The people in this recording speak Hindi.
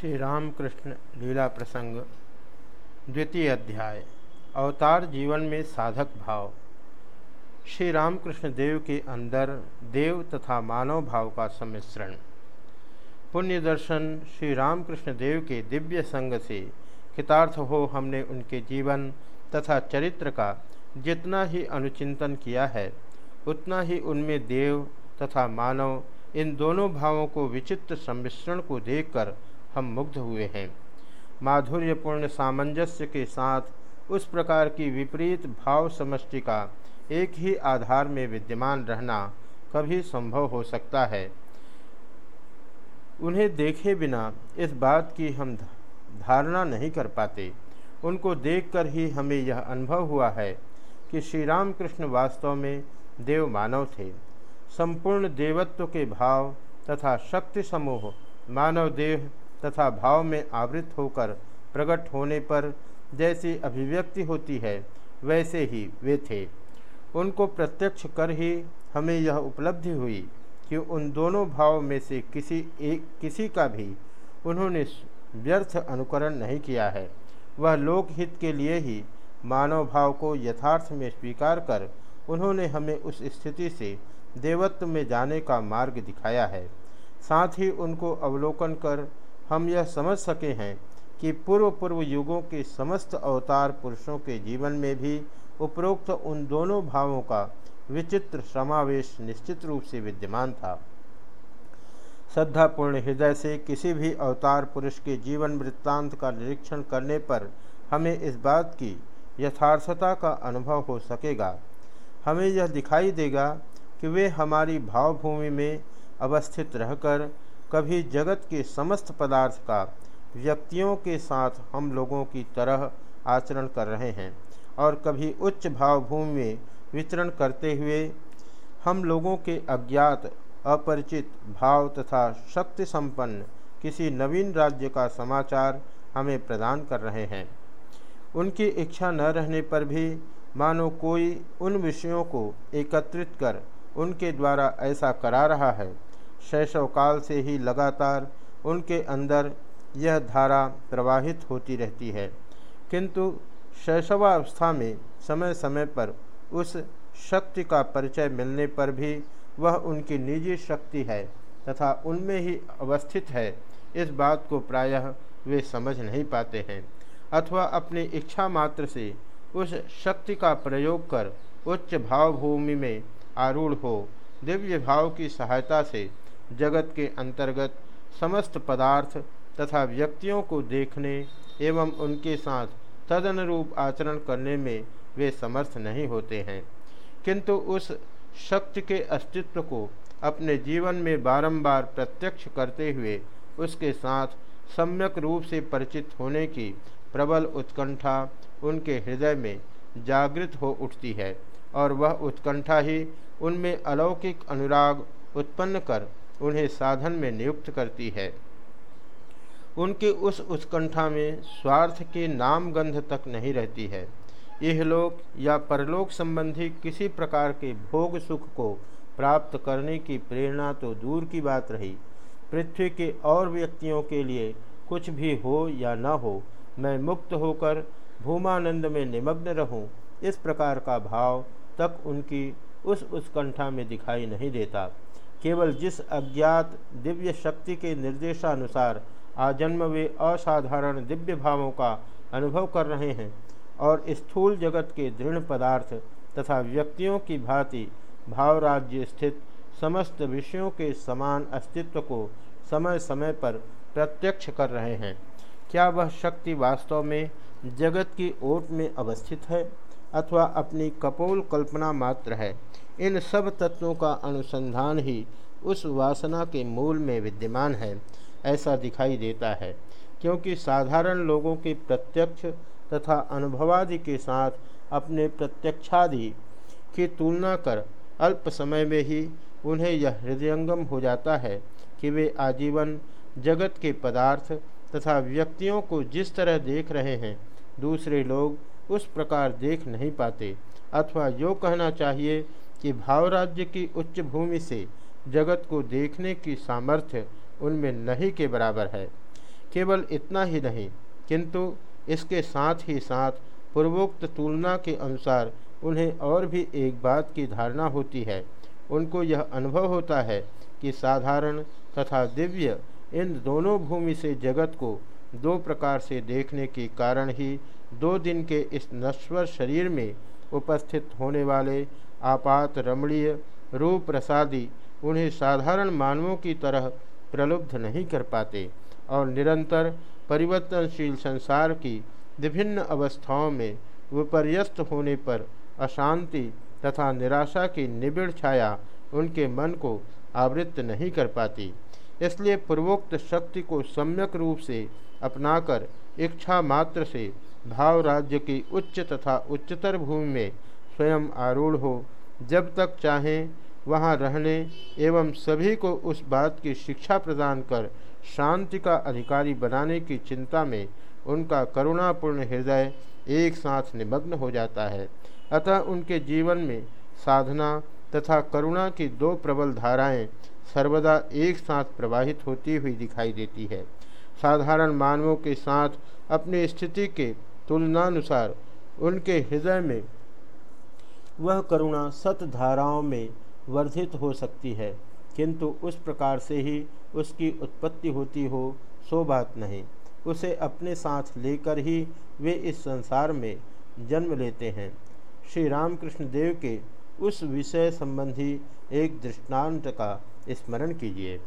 श्री रामकृष्ण लीला प्रसंग, द्वितीय अध्याय, अवतार जीवन में साधक भाव। श्री रामकृष्ण देव के अंदर देव तथा मानव भाव का सम्मिश्रण। पुण्य दर्शन श्री रामकृष्ण देव के दिव्य संग से कृतार्थ हो हमने उनके जीवन तथा चरित्र का जितना ही अनुचिंतन किया है, उतना ही उनमें देव तथा मानव इन दोनों भावों को विचित्र सम्मिश्रण को देखकर हम मुग्ध हुए हैं। माधुर्यपूर्ण सामंजस्य के साथ उस प्रकार की विपरीत भाव समष्टि का एक ही आधार में विद्यमान रहना कभी संभव हो सकता है। उन्हें देखे बिना इस बात की हम धारणा नहीं कर पाते। उनको देखकर ही हमें यह अनुभव हुआ है कि श्री रामकृष्ण वास्तव में देव मानव थे। संपूर्ण देवत्व के भाव तथा शक्ति समूह मानव देह तथा भाव में आवृत होकर प्रकट होने पर जैसी अभिव्यक्ति होती है, वैसे ही वे थे। उनको प्रत्यक्ष कर ही हमें यह उपलब्धि हुई कि उन दोनों भाव में से किसी एक, किसी का भी उन्होंने व्यर्थ अनुकरण नहीं किया है। वह लोकहित के लिए ही मानव भाव को यथार्थ में स्वीकार कर उन्होंने हमें उस स्थिति से देवत्व में जाने का मार्ग दिखाया है। साथ ही उनको अवलोकन कर हम यह समझ सके हैं कि पूर्व पूर्व युगों के समस्त अवतार पुरुषों के जीवन में भी उपरोक्त उन दोनों भावों का विचित्र समावेश निश्चित रूप से विद्यमान था। श्रद्धापूर्ण हृदय से किसी भी अवतार पुरुष के जीवन वृत्तांत का निरीक्षण करने पर हमें इस बात की यथार्थता का अनुभव हो सकेगा। हमें यह दिखाई देगा कि वे हमारी भावभूमि में अवस्थित रहकर कभी जगत के समस्त पदार्थ का व्यक्तियों के साथ हम लोगों की तरह आचरण कर रहे हैं और कभी उच्च भावभूमि में वितरण करते हुए हम लोगों के अज्ञात, अपरिचित भाव तथा शक्ति संपन्न किसी नवीन राज्य का समाचार हमें प्रदान कर रहे हैं। उनकी इच्छा न रहने पर भी मानो कोई उन विषयों को एकत्रित कर उनके द्वारा ऐसा करा रहा है। शैशव काल से ही लगातार उनके अंदर यह धारा प्रवाहित होती रहती है। किंतु शैशवावस्था में समय समय पर उस शक्ति का परिचय मिलने पर भी वह उनकी निजी शक्ति है तथा उनमें ही अवस्थित है। इस बात को प्रायः वे समझ नहीं पाते हैं अथवा अपनी इच्छा मात्र से उस शक्ति का प्रयोग कर उच्च भावभूमि में आरूढ़ हो। दिव्य भाव की सहायता से जगत के अंतर्गत समस्त पदार्थ तथा व्यक्तियों को देखने एवं उनके साथ तदनुरूप आचरण करने में वे समर्थ नहीं होते हैं। किंतु उस शक्ति के अस्तित्व को अपने जीवन में बारंबार प्रत्यक्ष करते हुए उसके साथ सम्यक रूप से परिचित होने की प्रबल उत्कंठा उनके हृदय में जागृत हो उठती है और वह उत्कंठा ही उनमें अलौकिक अनुराग उत्पन्न कर उन्हें साधन में नियुक्त करती है। उनके उस उत्कंठा में स्वार्थ के नाम गंध तक नहीं रहती है। यह लोक या परलोक संबंधी किसी प्रकार के भोग सुख को प्राप्त करने की प्रेरणा तो दूर की बात रही। पृथ्वी के और व्यक्तियों के लिए कुछ भी हो या न हो, मैं मुक्त होकर भूमानंद में निमग्न रहूँ, इस प्रकार का भाव तक उनकी उस उत्कंठा में दिखाई नहीं देता। केवल जिस अज्ञात दिव्य शक्ति के निर्देशानुसार आजन्म वे असाधारण दिव्य भावों का अनुभव कर रहे हैं और स्थूल जगत के दृढ़ पदार्थ तथा व्यक्तियों की भांति भावराज्य स्थित समस्त विषयों के समान अस्तित्व को समय समय पर प्रत्यक्ष कर रहे हैं, क्या वह शक्ति वास्तव में जगत की ओट में अवस्थित है अथवा अपनी कपोल कल्पना मात्र है? इन सब तत्वों का अनुसंधान ही उस वासना के मूल में विद्यमान है, ऐसा दिखाई देता है। क्योंकि साधारण लोगों के प्रत्यक्ष तथा अनुभवादि के साथ अपने प्रत्यक्षादि की तुलना कर अल्प समय में ही उन्हें यह हृदयंगम हो जाता है कि वे आजीवन, जगत के पदार्थ तथा व्यक्तियों को जिस तरह देख रहे हैं, दूसरे लोग उस प्रकार देख नहीं पाते, अथवा यो कहना चाहिए कि भावराज्य की उच्च भूमि से जगत को देखने की सामर्थ्य उनमें नहीं के बराबर है। केवल इतना ही नहीं, किंतु इसके साथ ही साथ पूर्वोक्त तुलना के अनुसार उन्हें और भी एक बात की धारणा होती है। उनको यह अनुभव होता है कि साधारण तथा दिव्य इन दोनों भूमि से जगत को दो प्रकार से देखने के कारण ही दो दिन के इस नश्वर शरीर में उपस्थित होने वाले आपात रमणीय रूप प्रसादी उन्हें साधारण मानवों की तरह प्रलुब्ध नहीं कर पाते और निरंतर परिवर्तनशील संसार की विभिन्न अवस्थाओं में विपर्यस्त होने पर अशांति तथा निराशा की निबिड़ छाया उनके मन को आवृत्त नहीं कर पाती। इसलिए पूर्वोक्त शक्ति को सम्यक रूप से अपनाकर इच्छा मात्र से भाव राज्य की उच्च तथा उच्चतर भूमि में स्वयं आरूढ़ हो, जब तक चाहें वहाँ रहने एवं सभी को उस बात की शिक्षा प्रदान कर, शांति का अधिकारी बनाने की चिंता में उनका करुणापूर्ण हृदय एक साथ निमग्न हो जाता है। अतः उनके जीवन में साधना तथा करुणा की दो प्रबल धाराएँ सर्वदा एक साथ प्रवाहित होती हुई दिखाई देती है। साधारण मानवों के साथ अपनी स्थिति के तुलनानुसार उनके हृदय में वह करुणा सत धाराओं में वर्धित हो सकती है, किंतु उस प्रकार से ही उसकी उत्पत्ति होती हो, सो बात नहीं। उसे अपने साथ लेकर ही वे इस संसार में जन्म लेते हैं। श्री रामकृष्ण देव के उस विषय संबंधी एक दृष्टांत का स्मरण कीजिए।